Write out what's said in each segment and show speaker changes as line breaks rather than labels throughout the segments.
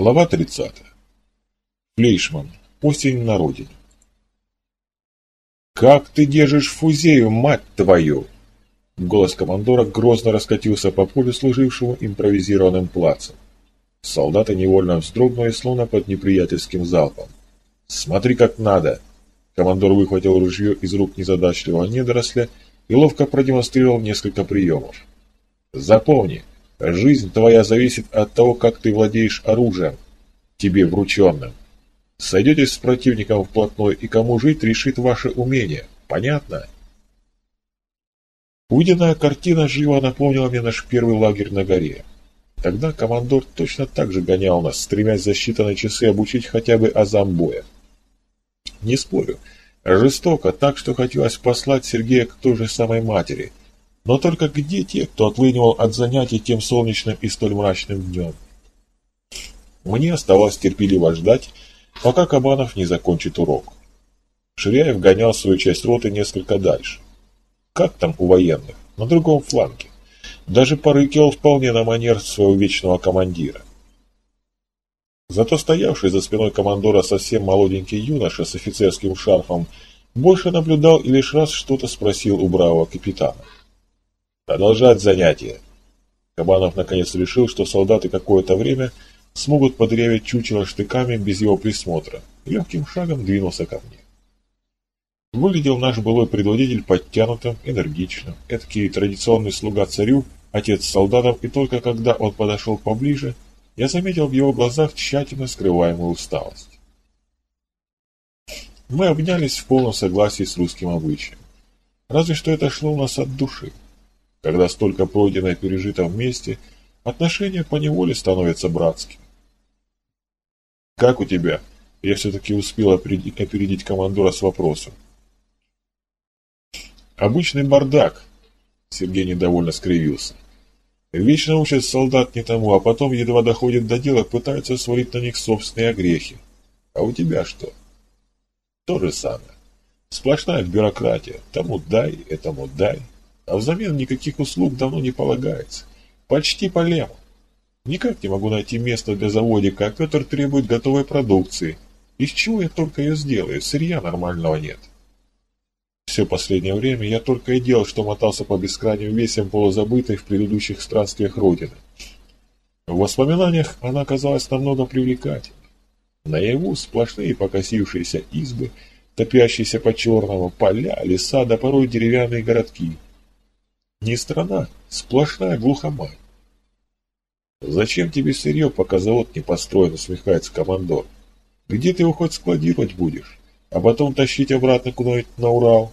Глава 30. Флейшман. Осень на родине. «Как ты держишь фузею, мать твою?» Голос командора грозно раскатился по полю, служившему импровизированным плацем. Солдаты невольно вздрогнули, словно под неприятельским залпом. «Смотри, как надо!» Командор выхватил ружье из рук незадачливого недоросля и ловко продемонстрировал несколько приемов. «Запомни, Жизнь твоя зависит от того, как ты владеешь оружием, тебе врученным. Сойдетесь с противником вплотную, и кому жить решит ваше умение. Понятно? Увиденная картина живо напомнила мне наш первый лагерь на горе. Тогда командор точно так же гонял нас, стремясь за считанные часы обучить хотя бы азам боя. Не спорю, жестоко, так что хотелось послать Сергея к той же самой матери – но только где те, кто отлынивал от занятий тем солнечным и столь мрачным днем? Мне оставалось терпеливо ждать, пока Кабанов не закончит урок. Ширяев гонял свою часть роты несколько дальше. Как там у военных? На другом фланге. Даже порыкивал вполне на манер своего вечного командира. Зато стоявший за спиной командора совсем молоденький юноша с офицерским шарфом больше наблюдал и лишь раз что-то спросил у бравого капитана. Продолжать занятие. Кабанов наконец решил, что солдаты какое-то время смогут подрявить чучело штыками без его присмотра, и легким шагом двинулся ко мне. Выглядел наш былой предводитель подтянутым, энергичным, эдакий традиционный слуга царю, отец солдатов, и только когда он подошел поближе, я заметил в его глазах тщательно скрываемую усталость. Мы обнялись в полном согласии с русским обычаем. Разве что это шло у нас от души. Когда столько пройдено и пережито вместе, отношения по неволе становятся братскими. «Как у тебя?» Я все-таки успел опередить командора с вопросом. «Обычный бардак», — Сергей недовольно скривился. «Вечно учат солдат не тому, а потом, едва доходит до дела, пытаются свалить на них собственные огрехи. А у тебя что?» «То же самое. Сплошная бюрократия. Тому дай, этому дай» а взамен никаких услуг давно не полагается. Почти по лему. Никак не могу найти место для заводика, а Петр требует готовой продукции. Из чего я только ее сделаю, сырья нормального нет. Все последнее время я только и делал, что мотался по бескрайним весям полузабытой в предыдущих странствиях Родины. В воспоминаниях она оказалась намного привлекательней. Наяву сплошные покосившиеся избы, топящиеся по черному, поля, леса да порой деревянные городки – не страна, сплошная глухомань. «Зачем тебе сырье, пока завод не построен?» — усмехается командор. «Где ты его хоть складировать будешь, а потом тащить обратно куда-нибудь на Урал?»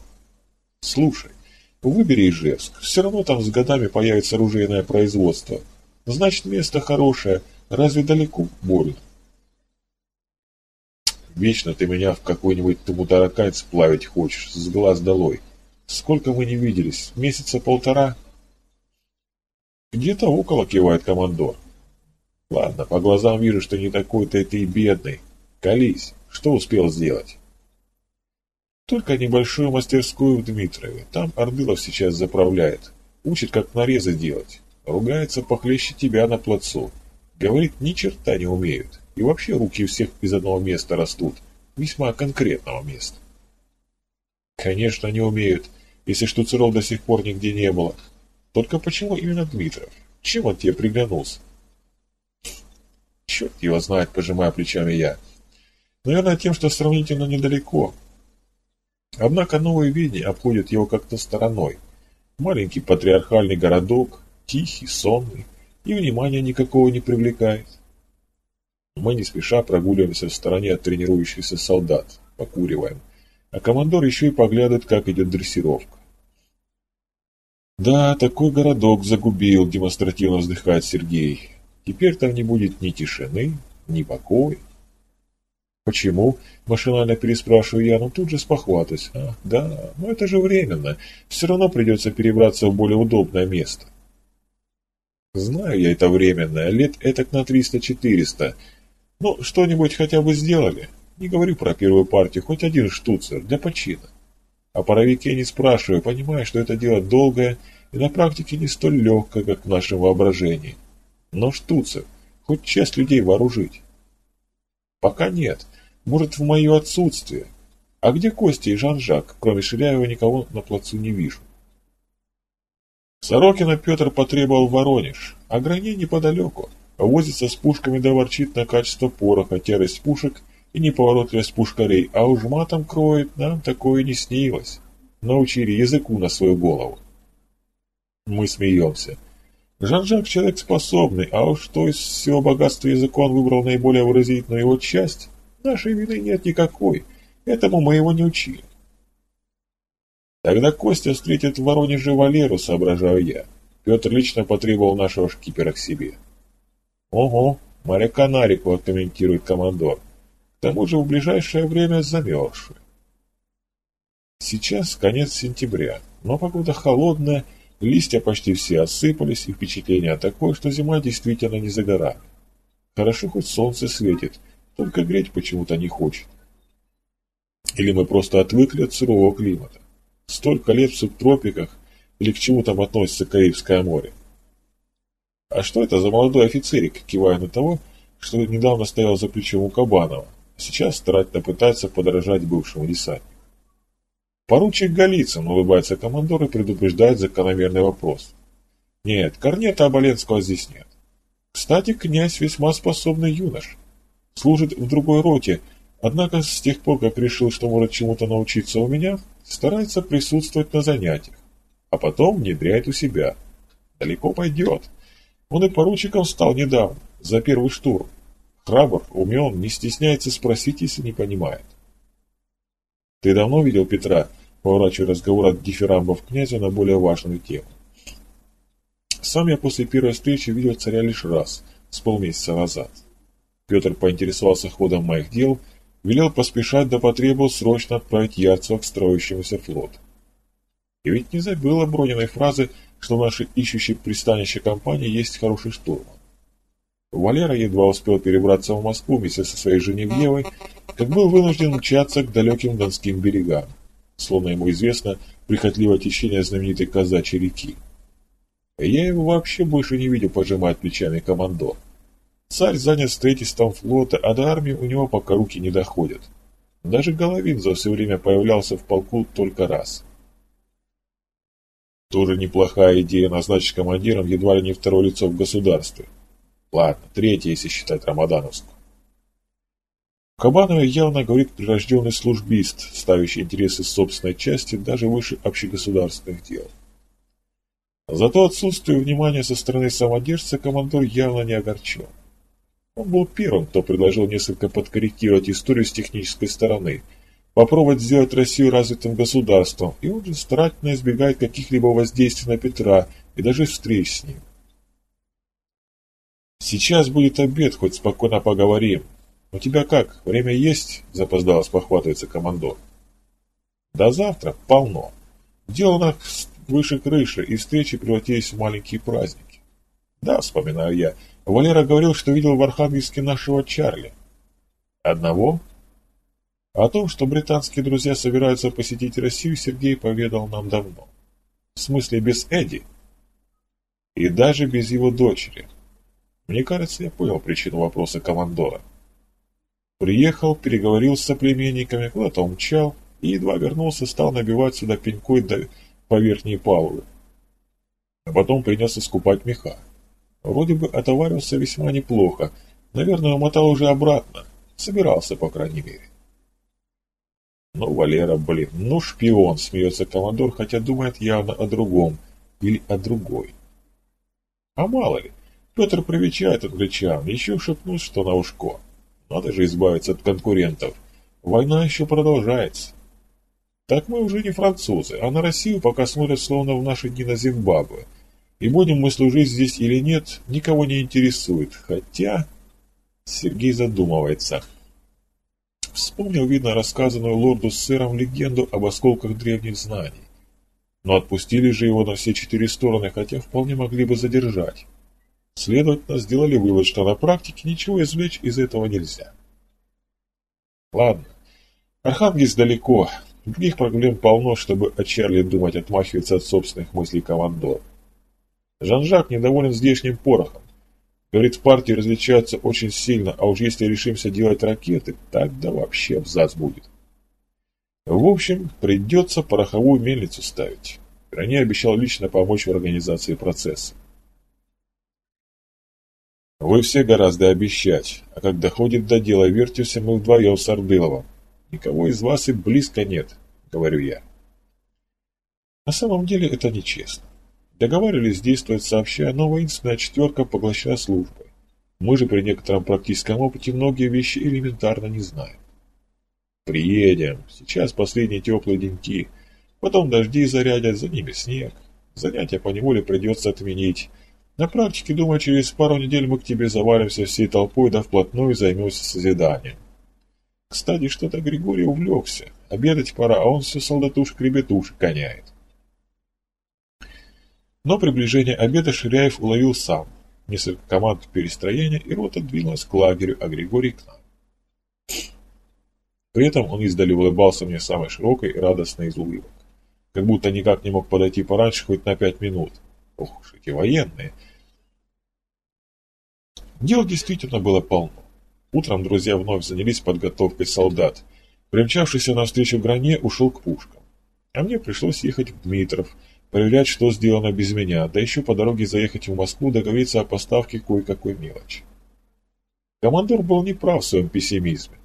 «Слушай, выбери Ижевск, все равно там с годами появится оружейное производство. Значит, место хорошее, разве далеко будет?» «Вечно ты меня в какой-нибудь тумутаракань сплавить хочешь, с глаз долой!» Сколько мы не виделись? Месяца полтора? Где-то около, кивает командор. Ладно, по глазам вижу, что не такой-то ты и бедный. Колись, что успел сделать? Только небольшую мастерскую в Дмитрове. Там Ордылов сейчас заправляет. Учит, как нарезы делать. Ругается похлеще тебя на плацу. Говорит, ни черта не умеют. И вообще руки у всех из одного места растут. Весьма конкретного места. Конечно, не умеют, если штуцеров до сих пор нигде не было. Только почему именно Дмитров? Чем он тебе приглянулся? Черт его знает, пожимая плечами я. Наверное, тем, что сравнительно недалеко. Однако новые видения обходят его как-то стороной. Маленький патриархальный городок, тихий, сонный, и внимания никакого не привлекает. Мы не спеша прогуливаемся в стороне от тренирующихся солдат, покуриваем – а командор еще и поглядывает, как идет дрессировка. «Да, такой городок загубил», — демонстративно вздыхает Сергей. «Теперь там не будет ни тишины, ни покоя». «Почему?» – машинально переспрашиваю я, но тут же спохватываюсь. «А, да, но это же временно. Все равно придется перебраться в более удобное место». «Знаю я это временное, лет этак на триста-четыреста. Ну, что-нибудь хотя бы сделали?» Не говорю про первую партию, хоть один штуцер, для почина. О паровике не спрашиваю, понимая, что это дело долгое и на практике не столь легкое, как в нашем воображении. Но штуцер, хоть часть людей вооружить. Пока нет. Может, в мое отсутствие. А где Костя и Жан-Жак? Кроме Ширяева никого на плацу не вижу. Сорокина Петр потребовал Воронеж, а Граней неподалеку. Возится с пушками да ворчит на качество пороха, терость пушек и неповоротливость пушкарей, а уж матом кроет, нам такое не снилось. Научили языку на свою голову. Мы смеемся. Жан-Жак человек способный, а уж что из всего богатства языка он выбрал наиболее выразительную его часть, нашей вины нет никакой, этому мы его не учили. Тогда Костя встретит в Воронеже Валеру, соображаю я. Петр лично потребовал нашего шкипера к себе. Ого, моряка Нарикова, комментирует командор. К тому же в ближайшее время замерзший. Сейчас конец сентября, но погода холодная, Листья почти все осыпались, и впечатление такое, что зима действительно не за горами. Хорошо, хоть солнце светит, только греть почему-то не хочет. Или мы просто отвыкли от сурового климата. Столько лет в субтропиках, или к чему там относится Карибское море. А что это за молодой офицерик, кивая на того, что недавно стоял за плечом у Кабанова, сейчас старательно пытается подражать бывшему десантнику? Поручик Голицын, улыбается командор и предупреждает закономерный вопрос. Нет, корнета Оболенского здесь нет. Кстати, князь весьма способный юнош. Служит в другой роте, однако с тех пор, как решил, что может чему-то научиться у меня, старается присутствовать на занятиях, а потом внедряет у себя. Далеко пойдет. Он и поручиком стал недавно, за первый штурм. Храбр, умен, не стесняется спросить, если не понимает. Ты давно видел Петра, поворачивая разговор от дифирамбов князя на более важную тему? Сам я после первой встречи видел царя лишь раз, с полмесяца назад. Петр поинтересовался ходом моих дел, велел поспешать да потребовал срочно отправить Ярцева к строящемуся флоту. И ведь не забыл о фразы, что в нашей ищущей пристанище компании есть хороший штурман. Валера едва успел перебраться в Москву вместе со своей Женевьевой, как был вынужден мчаться к далеким донским берегам, словно ему известно прихотливое течение знаменитой казачьей реки. Я его вообще больше не видел пожимать плечами командор. Царь занят строительством флота, а до армии у него пока руки не доходят. Даже Головин за все время появлялся в полку только раз. Тоже неплохая идея назначить командиром едва ли не второе лицо в государстве. Ладно, третье, если считать Рамадановскую. Кабанове явно говорит прирожденный службист, ставящий интересы собственной части даже выше общегосударственных дел. Зато отсутствие внимания со стороны самодержца командор явно не огорчен. Он был первым, кто предложил несколько подкорректировать историю с технической стороны, попробовать сделать Россию развитым государством, и он же старательно избегает каких-либо воздействий на Петра и даже встреч с ним. Сейчас будет обед, хоть спокойно поговорим. У тебя как, время есть? Запоздало спохватывается командор. До завтра полно. Дело на выше крыши, и встречи превратились в маленькие праздники. Да, вспоминаю я, Валера говорил, что видел в Архангельске нашего Чарли. Одного? О том, что британские друзья собираются посетить Россию, Сергей поведал нам давно. В смысле, без Эдди. И даже без его дочери. Мне кажется, я понял причину вопроса командора. Приехал, переговорил с соплеменниками, куда-то умчал, и едва вернулся, стал набивать сюда пенькой до, по верхней палубы. А потом принес искупать меха. Вроде бы отоварился весьма неплохо, наверное, умотал уже обратно, собирался, по крайней мере. Ну, Валера, блин, ну шпион, смеется командор, хотя думает явно о другом или о другой. А мало ли, Петр привечает англичан, еще шепнут, что на ушко. Надо же избавиться от конкурентов. Война еще продолжается. Так мы уже не французы, а на Россию пока смотрят словно в наши дни на Зимбабве. И будем мы служить здесь или нет, никого не интересует. Хотя... Сергей задумывается. Вспомнил, видно, рассказанную лорду с сыром легенду об осколках древних знаний. Но отпустили же его на все четыре стороны, хотя вполне могли бы задержать. Следовательно, сделали вывод, что на практике ничего извлечь из этого нельзя. Ладно, Архангельск далеко, других проблем полно, чтобы о Чарли думать, отмахиваться от собственных мыслей командор. Жан-Жак недоволен здешним порохом. Говорит, партии различаются очень сильно, а уж если решимся делать ракеты, тогда вообще абзац будет. В общем, придется пороховую мельницу ставить. Грани обещал лично помочь в организации процесса. Вы все гораздо обещать, а как доходит до дела, вертимся мы вдвоем с Ордыловым. Никого из вас и близко нет, говорю я. На самом деле это нечестно. Договаривались действовать сообща, но воинственная четверка поглощена службой. Мы же при некотором практическом опыте многие вещи элементарно не знаем. Приедем. Сейчас последние теплые деньки. Потом дожди зарядят, за ними снег. Занятия по неволе придется отменить. На практике, думаю, через пару недель мы к тебе завалимся всей толпой, да вплотную займемся созиданием. Кстати, что-то Григорий увлекся. Обедать пора, а он все солдатуш-кребетуш гоняет. Но приближение обеда Ширяев уловил сам. Несколько команд перестроения, и рота двинулась к лагерю, а Григорий к нам. При этом он издали улыбался мне самой широкой и радостной из улыбок. Как будто никак не мог подойти пораньше хоть на пять минут. Ох уж эти военные. Дел действительно было полно. Утром друзья вновь занялись подготовкой солдат. Примчавшийся навстречу Гране ушел к пушкам. А мне пришлось ехать в Дмитров, проверять, что сделано без меня, да еще по дороге заехать в Москву, договориться о поставке кое-какой мелочи. Командор был неправ в своем пессимизме.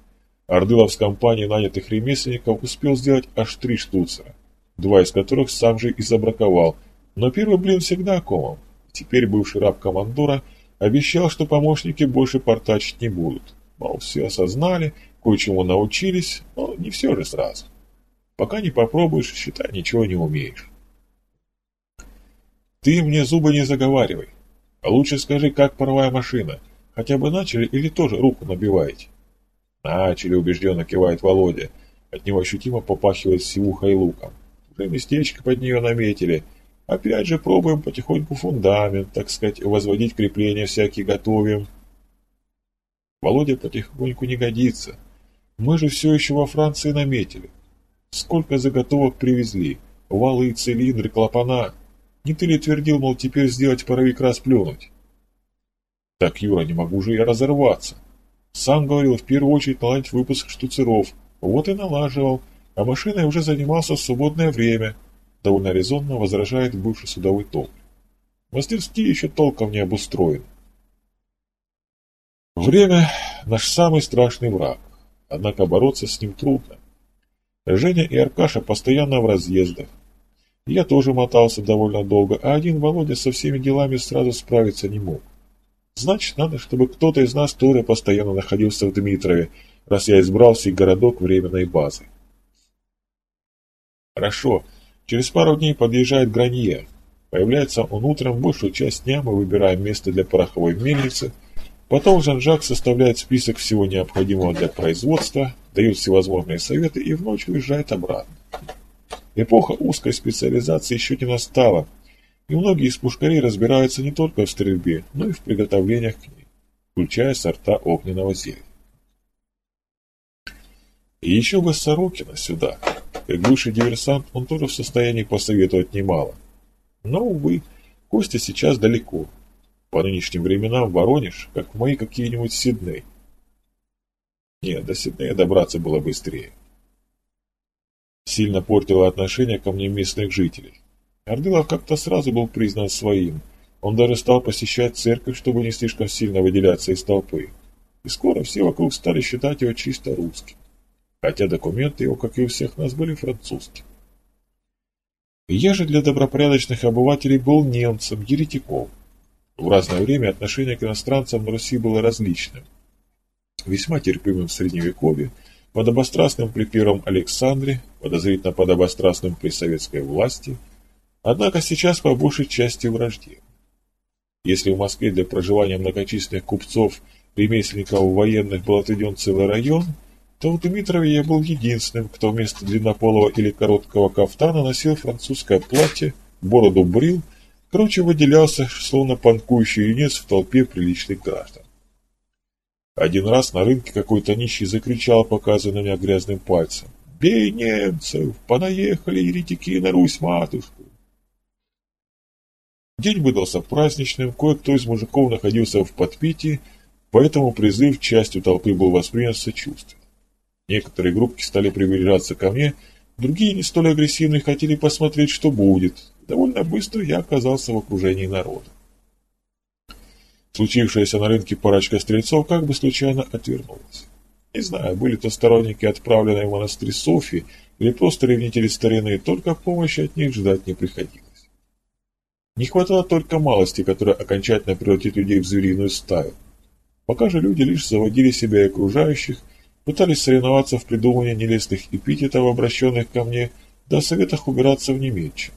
Ордылов с компанией нанятых ремесленников успел сделать аж три штуцера, два из которых сам же и забраковал, но первый блин всегда комом. Теперь бывший раб командора обещал, что помощники больше портачить не будут. Мол, все осознали, кое-чему научились, но не все же сразу. Пока не попробуешь, считай, ничего не умеешь. Ты мне зубы не заговаривай. А лучше скажи, как паровая машина. Хотя бы начали или тоже руку набиваете? Начали, убежденно кивает Володя. От него ощутимо попахивает сивухой луком. Уже местечко под нее наметили. Опять же пробуем потихоньку фундамент, так сказать, возводить крепления всякие готовим. Володя потихоньку не годится. Мы же все еще во Франции наметили. Сколько заготовок привезли. Валы, цилиндры, клапана. Не ты ли твердил, мол, теперь сделать паровик расплюнуть? Так, Юра, не могу же я разорваться. Сам говорил, в первую очередь наладить выпуск штуцеров. Вот и налаживал. А машиной уже занимался в свободное время. Довольно резонно возражает бывший судовой толк. Мастерские еще толком не обустроены. Время – наш самый страшный враг. Однако бороться с ним трудно. Женя и Аркаша постоянно в разъездах. Я тоже мотался довольно долго, а один Володя со всеми делами сразу справиться не мог. Значит, надо, чтобы кто-то из нас тоже постоянно находился в Дмитрове, раз я избрал сей городок временной базы. Хорошо. Через пару дней подъезжает Гранье. Появляется он утром, большую часть дня мы выбираем место для пороховой мельницы. Потом Жан-Жак составляет список всего необходимого для производства, дает всевозможные советы и в ночь уезжает обратно. Эпоха узкой специализации еще не настала, и многие из пушкарей разбираются не только в стрельбе, но и в приготовлениях к ней, включая сорта огненного зелья. И еще бы Сорокина сюда. Как бывший диверсант, он тоже в состоянии посоветовать немало. Но, увы, Костя сейчас далеко. По нынешним временам Воронеж, как мои какие-нибудь Сидней. Нет, до Сиднея добраться было быстрее. Сильно портило отношение ко мне местных жителей. Ордылов как-то сразу был признан своим. Он даже стал посещать церковь, чтобы не слишком сильно выделяться из толпы. И скоро все вокруг стали считать его чисто русским. Хотя документы его, как и у всех нас, были французскими. Я же для добропорядочных обывателей был немцем, еретиком. В разное время отношение к иностранцам на Руси было различным. Весьма терпимым в Средневековье, подобострастным при первом Александре, подозрительно подобострастным при советской власти – Однако сейчас по большей части вражде. Если в Москве для проживания многочисленных купцов, ремесленников, военных был отведен целый район, то в Дмитрове я был единственным, кто вместо длиннополого или короткого кафтана носил французское платье, бороду брил, короче выделялся, словно панкующий юнец в толпе приличных граждан. Один раз на рынке какой-то нищий закричал, показывая на меня грязным пальцем. «Бей немцев! Понаехали еретики на Русь-матушку!» День выдался праздничным, кое-кто из мужиков находился в подпитии, поэтому призыв частью толпы был воспринят сочувственно. Некоторые группки стали приближаться ко мне, другие, не столь агрессивные, хотели посмотреть, что будет. Довольно быстро я оказался в окружении народа. Случившаяся на рынке парочка стрельцов как бы случайно отвернулась. Не знаю, были то сторонники отправленной в монастырь Софии или просто ревнители старины, только помощи от них ждать не приходилось. Не хватало только малости, которая окончательно превратит людей в звериную стаю. Пока же люди лишь заводили себя и окружающих, пытались соревноваться в придумывании нелестных эпитетов, обращенных ко мне, да о советах убираться в неметчину.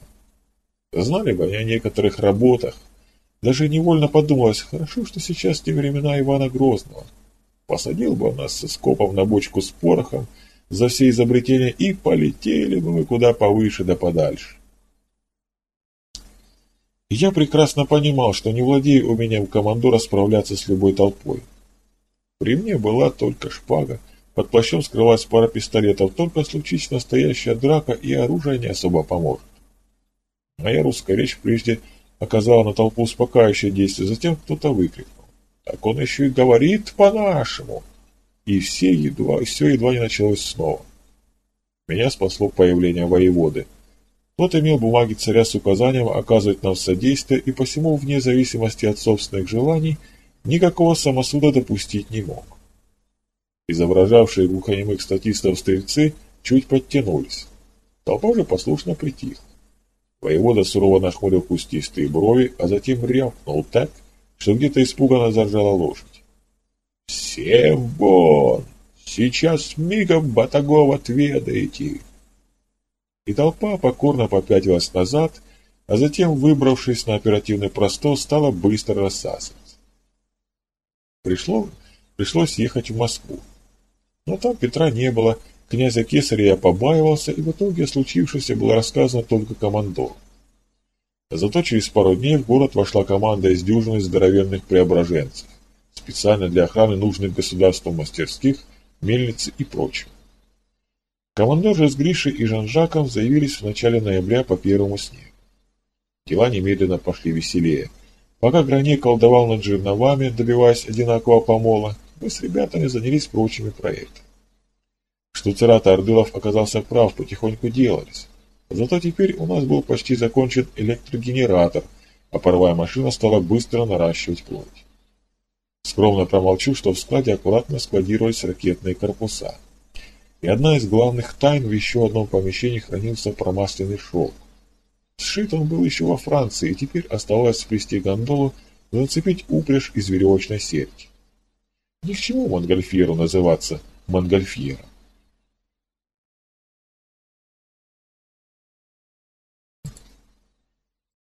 Знали бы они о некоторых работах. Даже невольно подумалось, хорошо, что сейчас те времена Ивана Грозного. Посадил бы он нас со скопом на бочку с порохом за все изобретения и полетели бы мы куда повыше да подальше. Я прекрасно понимал, что не владею умением командора справляться с любой толпой. При мне была только шпага, под плащом скрылась пара пистолетов, только случись настоящая драка, и оружие не особо поможет. Моя русская речь прежде оказала на толпу успокаивающее действие, затем кто-то выкрикнул. Так он еще и говорит по-нашему. И все едва, все едва не началось снова. Меня спасло появление воеводы. Тот имел бумаги царя с указанием оказывать нам содействие и посему, вне зависимости от собственных желаний, никакого самосуда допустить не мог. Изображавшие глухонемых статистов стрельцы чуть подтянулись. Толпа же послушно притихла. Воевода сурово нахмурил кустистые брови, а затем рявкнул так, что где-то испуганно заржала лошадь. «Всем вон! Сейчас мигом батагов отведаете!» И толпа покорно попятилась назад, а затем, выбравшись на оперативный простор, стала быстро рассасываться. Пришло, пришлось ехать в Москву. Но там Петра не было, князя Кесаря я побаивался, и в итоге случившееся было рассказано только командору. Зато через пару дней в город вошла команда из дюжины здоровенных преображенцев, специально для охраны нужных государству мастерских, мельницы и прочего. Командор же с Гришей и Жан-Жаком заявились в начале ноября по первому снегу. Дела немедленно пошли веселее. Пока Гране колдовал над жерновами, добиваясь одинакового помола, мы с ребятами занялись прочими проектами. Что Церата Ордылов оказался прав, потихоньку делались. Зато теперь у нас был почти закончен электрогенератор, а паровая машина стала быстро наращивать плоть. Скромно промолчу, что в складе аккуратно складировались ракетные корпуса. И одна из главных тайн в еще одном помещении хранился промасленный шелк. Сшит он был еще во Франции, и теперь оставалось сплести гондолу, зацепить упряжь из веревочной сетки. Ни к чему Монгольфьеру называться Монгольфьером.